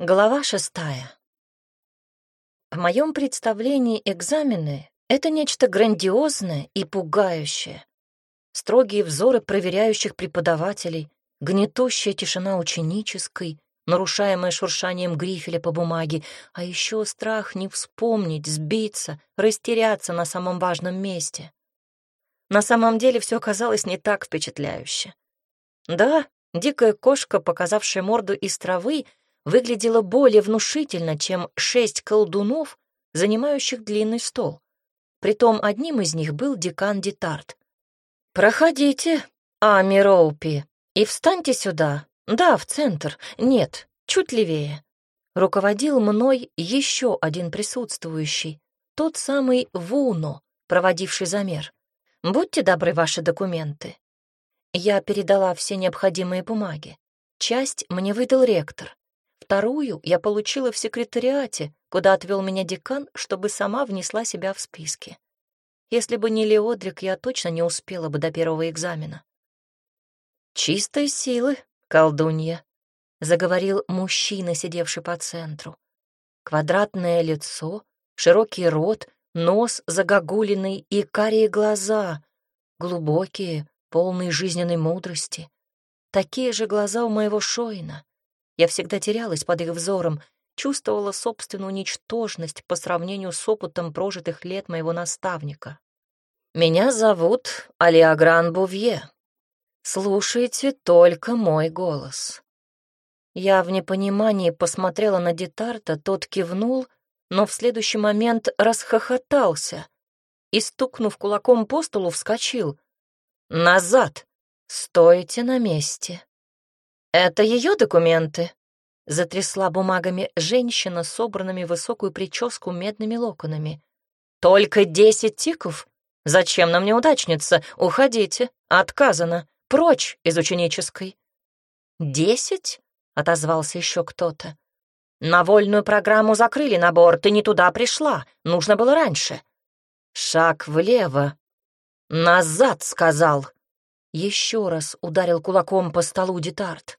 Глава шестая. В моем представлении экзамены — это нечто грандиозное и пугающее. Строгие взоры проверяющих преподавателей, гнетущая тишина ученической, нарушаемая шуршанием грифеля по бумаге, а еще страх не вспомнить, сбиться, растеряться на самом важном месте. На самом деле все оказалось не так впечатляюще. Да, дикая кошка, показавшая морду из травы, выглядела более внушительно, чем шесть колдунов, занимающих длинный стол. Притом одним из них был декан Детарт. «Проходите, Ами Роупи, и встаньте сюда. Да, в центр. Нет, чуть левее». Руководил мной еще один присутствующий, тот самый Вуно, проводивший замер. «Будьте добры, ваши документы». Я передала все необходимые бумаги. Часть мне выдал ректор. Вторую я получила в секретариате, куда отвел меня декан, чтобы сама внесла себя в списки. Если бы не Леодрик, я точно не успела бы до первого экзамена. «Чистой силы, колдунья», — заговорил мужчина, сидевший по центру. Квадратное лицо, широкий рот, нос загогулиный и карие глаза, глубокие, полные жизненной мудрости. Такие же глаза у моего Шоина. Я всегда терялась под их взором, чувствовала собственную ничтожность по сравнению с опытом прожитых лет моего наставника. «Меня зовут Алиагран Бувье. Слушайте только мой голос». Я в непонимании посмотрела на Детарта, тот кивнул, но в следующий момент расхохотался и, стукнув кулаком по столу, вскочил. «Назад! Стойте на месте!» «Это ее документы?» Затрясла бумагами женщина, собранными высокую прическу медными локонами. «Только десять тиков? Зачем нам неудачница? Уходите. Отказано. Прочь из ученической». «Десять?» — отозвался еще кто-то. «На вольную программу закрыли набор, ты не туда пришла, нужно было раньше». «Шаг влево». «Назад», — сказал. Еще раз ударил кулаком по столу Детарт.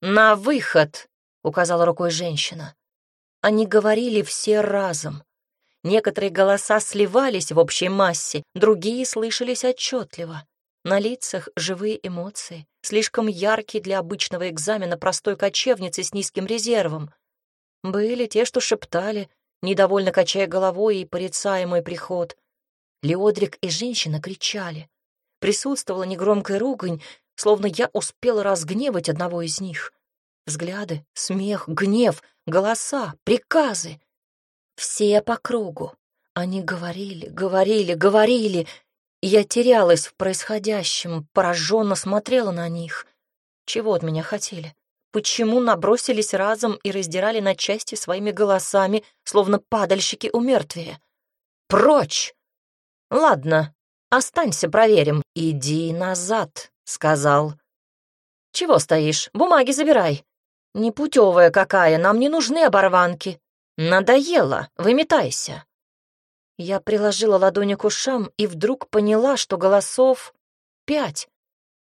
«На выход!» — указала рукой женщина. Они говорили все разом. Некоторые голоса сливались в общей массе, другие слышались отчетливо. На лицах живые эмоции, слишком яркие для обычного экзамена простой кочевницы с низким резервом. Были те, что шептали, недовольно качая головой и порицая мой приход. Леодрик и женщина кричали. Присутствовала негромкая ругань, словно я успела разгневать одного из них. Взгляды, смех, гнев, голоса, приказы. Все по кругу. Они говорили, говорили, говорили. Я терялась в происходящем, пораженно смотрела на них. Чего от меня хотели? Почему набросились разом и раздирали на части своими голосами, словно падальщики у мертвия? Прочь! Ладно, Останься, проверим. Иди назад, сказал. Чего стоишь? Бумаги забирай. Непутевая какая, нам не нужны оборванки. Надоело, выметайся. Я приложила ладони к ушам и вдруг поняла, что голосов пять.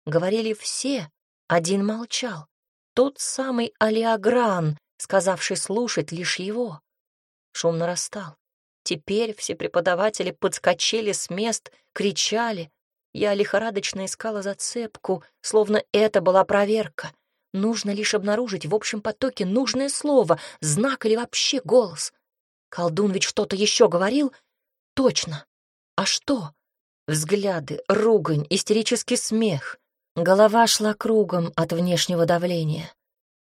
Говорили все, один молчал. Тот самый Алиагран, сказавший слушать лишь его. Шум нарастал. Теперь все преподаватели подскочили с мест, кричали. Я лихорадочно искала зацепку, словно это была проверка. Нужно лишь обнаружить в общем потоке нужное слово, знак или вообще голос. Колдун ведь что-то еще говорил? Точно. А что? Взгляды, ругань, истерический смех. Голова шла кругом от внешнего давления.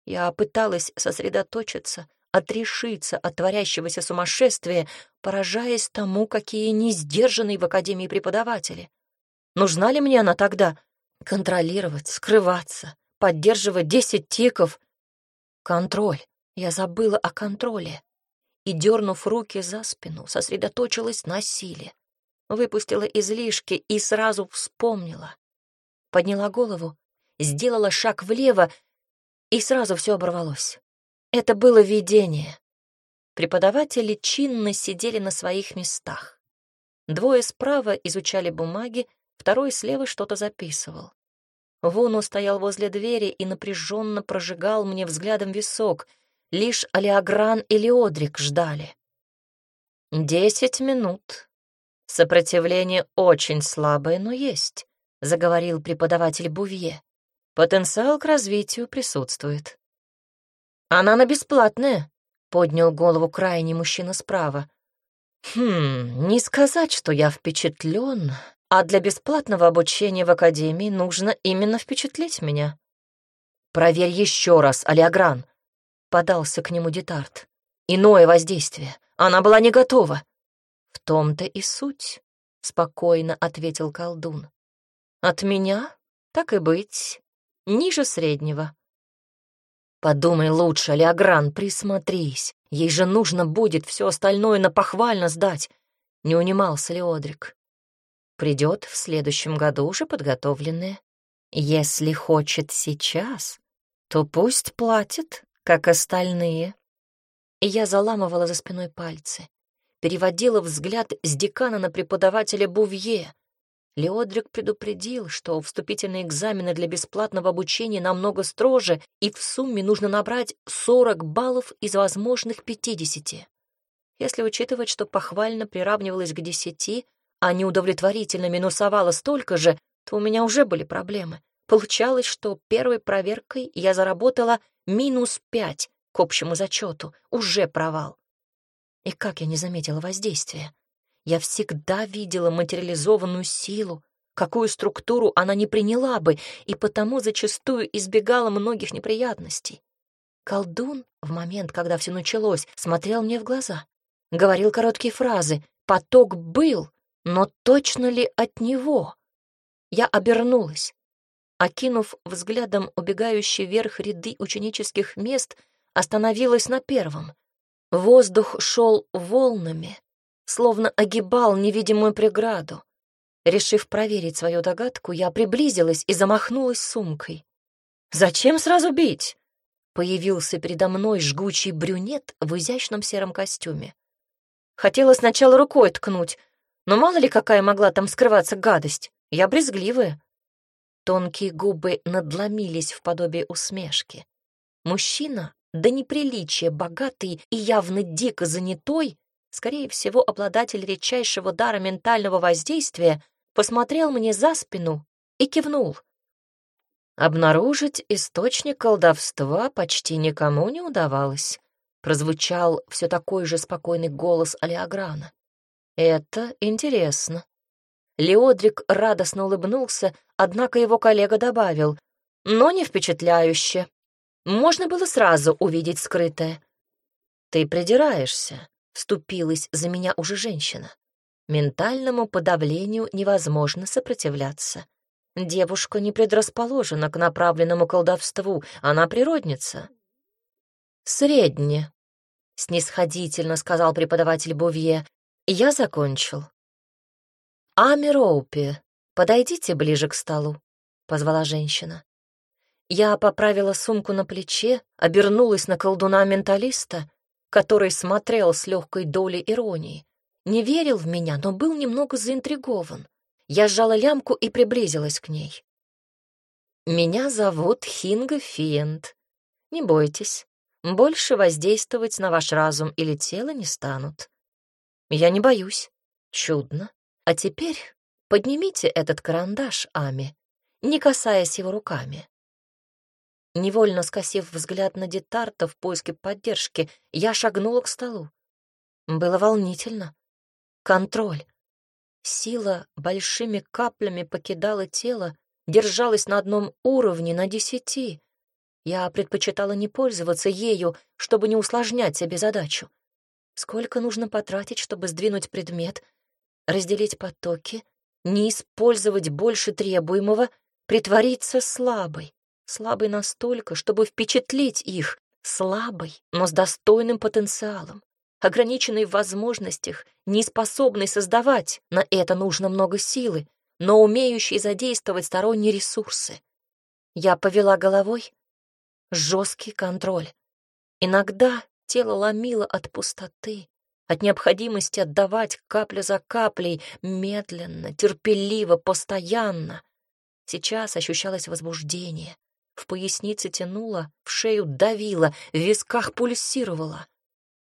Я пыталась сосредоточиться, отрешиться от творящегося сумасшествия, поражаясь тому, какие несдержанные в Академии преподаватели. Нужна ли мне она тогда? Контролировать, скрываться, поддерживать десять тиков. Контроль. Я забыла о контроле. И, дернув руки за спину, сосредоточилась на силе. Выпустила излишки и сразу вспомнила. Подняла голову, сделала шаг влево, и сразу все оборвалось. Это было видение. Преподаватели чинно сидели на своих местах. Двое справа изучали бумаги, второй слева что-то записывал. Вуну стоял возле двери и напряженно прожигал мне взглядом висок. лишь Алиагран и Леодрик ждали. «Десять минут. Сопротивление очень слабое, но есть», — заговорил преподаватель Бувье. «Потенциал к развитию присутствует». «Она на бесплатное», — поднял голову крайний мужчина справа. «Хм, не сказать, что я впечатлен, а для бесплатного обучения в академии нужно именно впечатлить меня». «Проверь еще раз, Алиагран», — подался к нему Детарт. «Иное воздействие. Она была не готова». «В том-то и суть», — спокойно ответил колдун. «От меня, так и быть, ниже среднего». «Подумай лучше, Алиагран, присмотрись. Ей же нужно будет все остальное на похвально сдать», — не унимался Леодрик. «Придет в следующем году уже подготовленная. Если хочет сейчас, то пусть платит, как остальные». И я заламывала за спиной пальцы, переводила взгляд с декана на преподавателя Бувье. Леодрик предупредил, что вступительные экзамены для бесплатного обучения намного строже, и в сумме нужно набрать 40 баллов из возможных 50. Если учитывать, что похвально приравнивалось к 10, а неудовлетворительно минусовало столько же, то у меня уже были проблемы. Получалось, что первой проверкой я заработала минус 5 к общему зачету. Уже провал. И как я не заметила воздействия? Я всегда видела материализованную силу, какую структуру она не приняла бы, и потому зачастую избегала многих неприятностей. Колдун в момент, когда все началось, смотрел мне в глаза, говорил короткие фразы. Поток был, но точно ли от него? Я обернулась. Окинув взглядом убегающий вверх ряды ученических мест, остановилась на первом. Воздух шел волнами, словно огибал невидимую преграду. Решив проверить свою догадку, я приблизилась и замахнулась сумкой. «Зачем сразу бить?» Появился передо мной жгучий брюнет в изящном сером костюме. Хотела сначала рукой ткнуть, но мало ли какая могла там скрываться гадость. Я брезгливая. Тонкие губы надломились в подобие усмешки. Мужчина, до неприличия богатый и явно дико занятой, скорее всего, обладатель редчайшего дара ментального воздействия, посмотрел мне за спину и кивнул. Обнаружить источник колдовства почти никому не удавалось. Прозвучал все такой же спокойный голос Алиаграна. Это интересно. Леодрик радостно улыбнулся, однако его коллега добавил, но не впечатляюще. Можно было сразу увидеть скрытое. Ты придираешься, вступилась за меня уже женщина. Ментальному подавлению невозможно сопротивляться. Девушка не предрасположена к направленному колдовству, она природница. «Средне», — снисходительно сказал преподаватель Бувье. «Я закончил». «Ами Роупи, подойдите ближе к столу», — позвала женщина. Я поправила сумку на плече, обернулась на колдуна-менталиста который смотрел с легкой долей иронии. Не верил в меня, но был немного заинтригован. Я сжала лямку и приблизилась к ней. «Меня зовут Хинга Фиент. Не бойтесь, больше воздействовать на ваш разум или тело не станут. Я не боюсь. Чудно. А теперь поднимите этот карандаш, Ами, не касаясь его руками. Невольно скосив взгляд на Детарта в поиске поддержки, я шагнула к столу. Было волнительно. Контроль. Сила большими каплями покидала тело, держалась на одном уровне, на десяти. Я предпочитала не пользоваться ею, чтобы не усложнять себе задачу. Сколько нужно потратить, чтобы сдвинуть предмет, разделить потоки, не использовать больше требуемого, притвориться слабой слабый настолько, чтобы впечатлить их, слабый, но с достойным потенциалом, ограниченный в возможностях, не способный создавать, на это нужно много силы, но умеющий задействовать сторонние ресурсы. Я повела головой. Жесткий контроль. Иногда тело ломило от пустоты, от необходимости отдавать капля за каплей, медленно, терпеливо, постоянно. Сейчас ощущалось возбуждение, В пояснице тянуло, в шею давило, в висках пульсировало.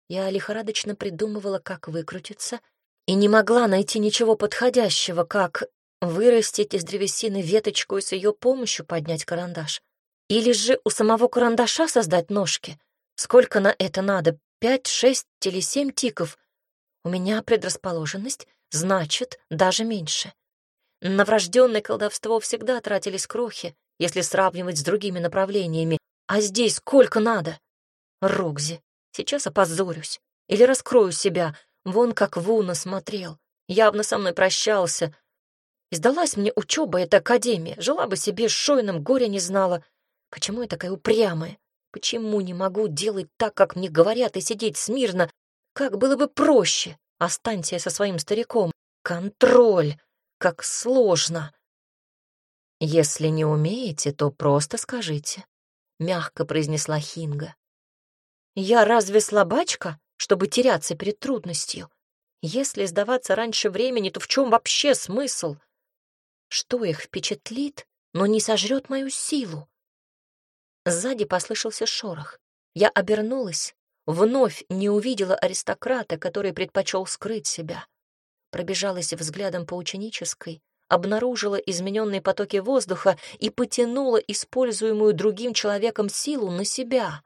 Я лихорадочно придумывала, как выкрутиться, и не могла найти ничего подходящего, как вырастить из древесины веточку и с ее помощью поднять карандаш. Или же у самого карандаша создать ножки. Сколько на это надо? Пять, шесть или семь тиков? У меня предрасположенность, значит, даже меньше. На врожденное колдовство всегда тратились крохи, если сравнивать с другими направлениями. А здесь сколько надо? Рокзи, сейчас опозорюсь. Или раскрою себя. Вон как Вуна смотрел. Явно со мной прощался. Издалась мне учеба эта академия. Жила бы себе с Шойным, горя не знала. Почему я такая упрямая? Почему не могу делать так, как мне говорят, и сидеть смирно? Как было бы проще? Останься со своим стариком. Контроль. Как сложно. «Если не умеете, то просто скажите», — мягко произнесла Хинга. «Я разве слабачка, чтобы теряться перед трудностью? Если сдаваться раньше времени, то в чем вообще смысл? Что их впечатлит, но не сожрет мою силу?» Сзади послышался шорох. Я обернулась, вновь не увидела аристократа, который предпочел скрыть себя. Пробежалась взглядом по ученической, обнаружила измененные потоки воздуха и потянула используемую другим человеком силу на себя.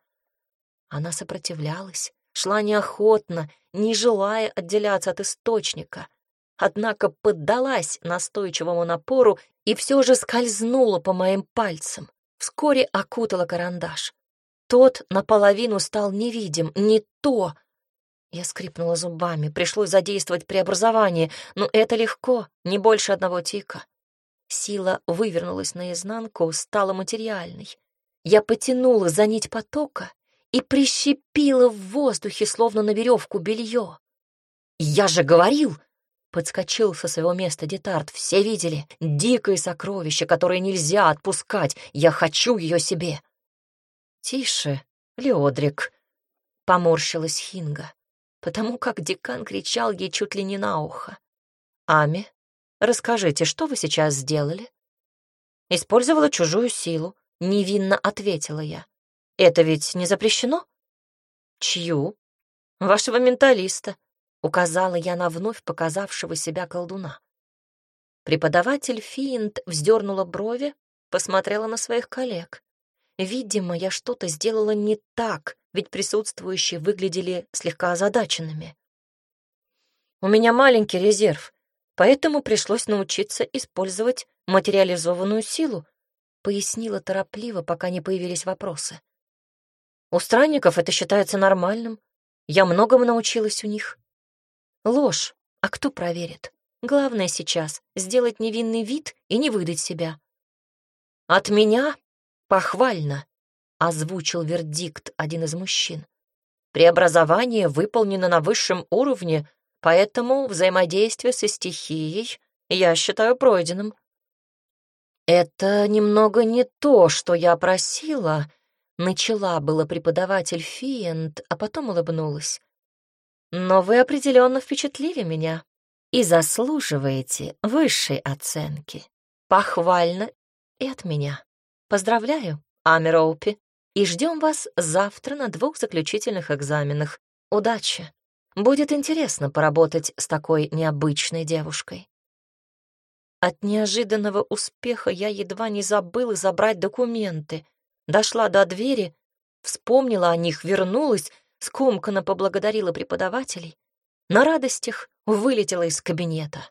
Она сопротивлялась, шла неохотно, не желая отделяться от источника, однако поддалась настойчивому напору и все же скользнула по моим пальцам, вскоре окутала карандаш. Тот наполовину стал невидим, не то, я скрипнула зубами, пришлось задействовать преобразование, но это легко, не больше одного тика. Сила вывернулась наизнанку, стала материальной. Я потянула за нить потока и прищепила в воздухе, словно на веревку, белье. «Я же говорил!» — подскочил со своего места Детарт. «Все видели? Дикое сокровище, которое нельзя отпускать. Я хочу ее себе!» «Тише, Леодрик!» — поморщилась Хинга потому как декан кричал ей чуть ли не на ухо. «Ами, расскажите, что вы сейчас сделали?» «Использовала чужую силу», — невинно ответила я. «Это ведь не запрещено?» «Чью?» «Вашего менталиста», — указала я на вновь показавшего себя колдуна. Преподаватель Финд вздернула брови, посмотрела на своих коллег. Видимо, я что-то сделала не так, ведь присутствующие выглядели слегка озадаченными. У меня маленький резерв, поэтому пришлось научиться использовать материализованную силу, пояснила торопливо, пока не появились вопросы. У странников это считается нормальным. Я многому научилась у них. Ложь. А кто проверит? Главное сейчас — сделать невинный вид и не выдать себя. От меня «Похвально», — озвучил вердикт один из мужчин. «Преобразование выполнено на высшем уровне, поэтому взаимодействие со стихией я считаю пройденным». «Это немного не то, что я просила», — начала было преподаватель Фиент, а потом улыбнулась. «Но вы определенно впечатлили меня и заслуживаете высшей оценки. Похвально и от меня». Поздравляю, Амироупи, и ждем вас завтра на двух заключительных экзаменах. Удачи! Будет интересно поработать с такой необычной девушкой. От неожиданного успеха я едва не забыла забрать документы. Дошла до двери, вспомнила о них, вернулась, скомканно поблагодарила преподавателей. На радостях вылетела из кабинета.